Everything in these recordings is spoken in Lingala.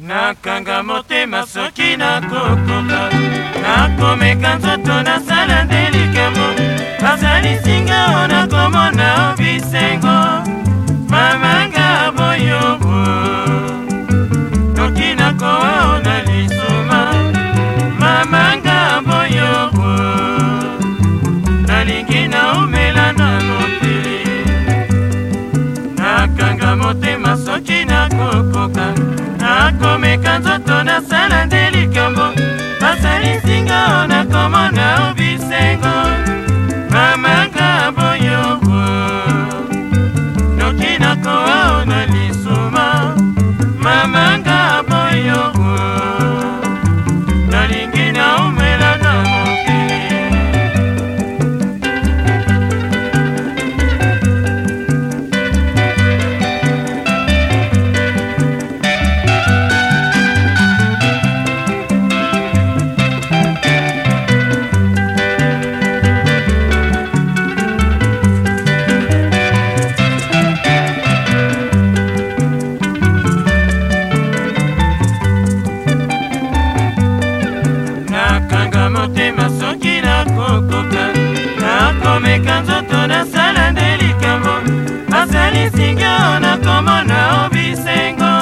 nakanga motema soki nakokoka nakomeka nzoto nasala nde likambo bazalisinga o nakomona o bisengo mamanga boyobo noki nakoa o na lisoma mamanga boyobo nalingi naumela na mokili nakanga motema soki nakokoka nakomeka nzoto nasala ndeli komeka nzoto nasala nde likambo basalisinga nakomona o bisengo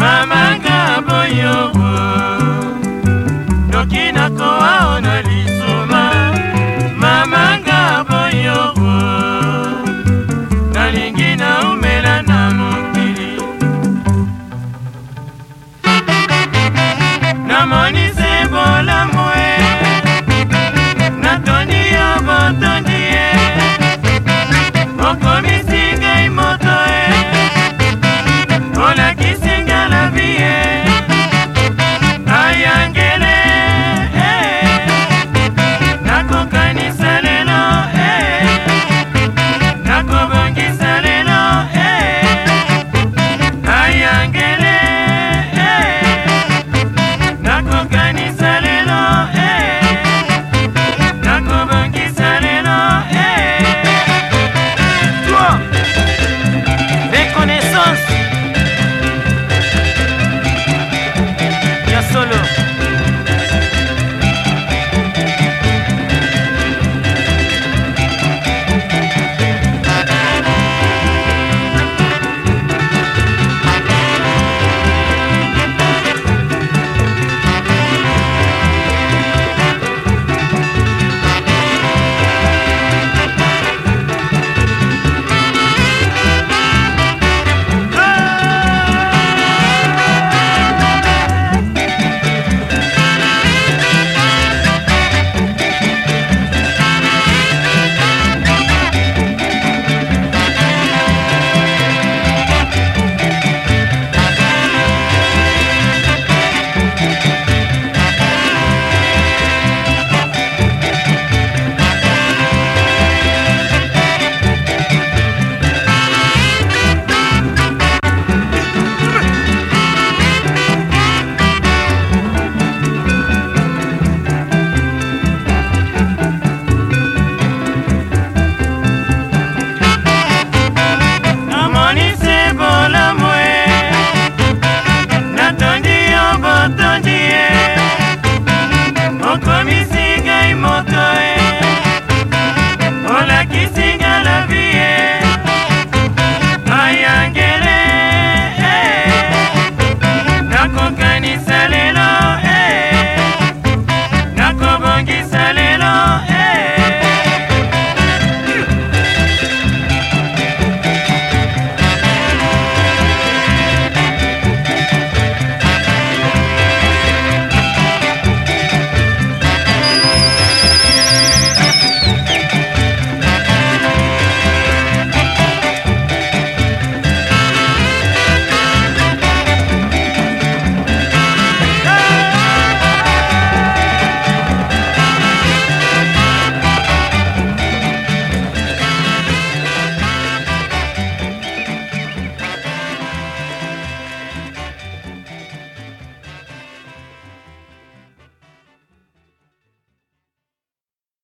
mamanga boyobo noki nakoa o na liso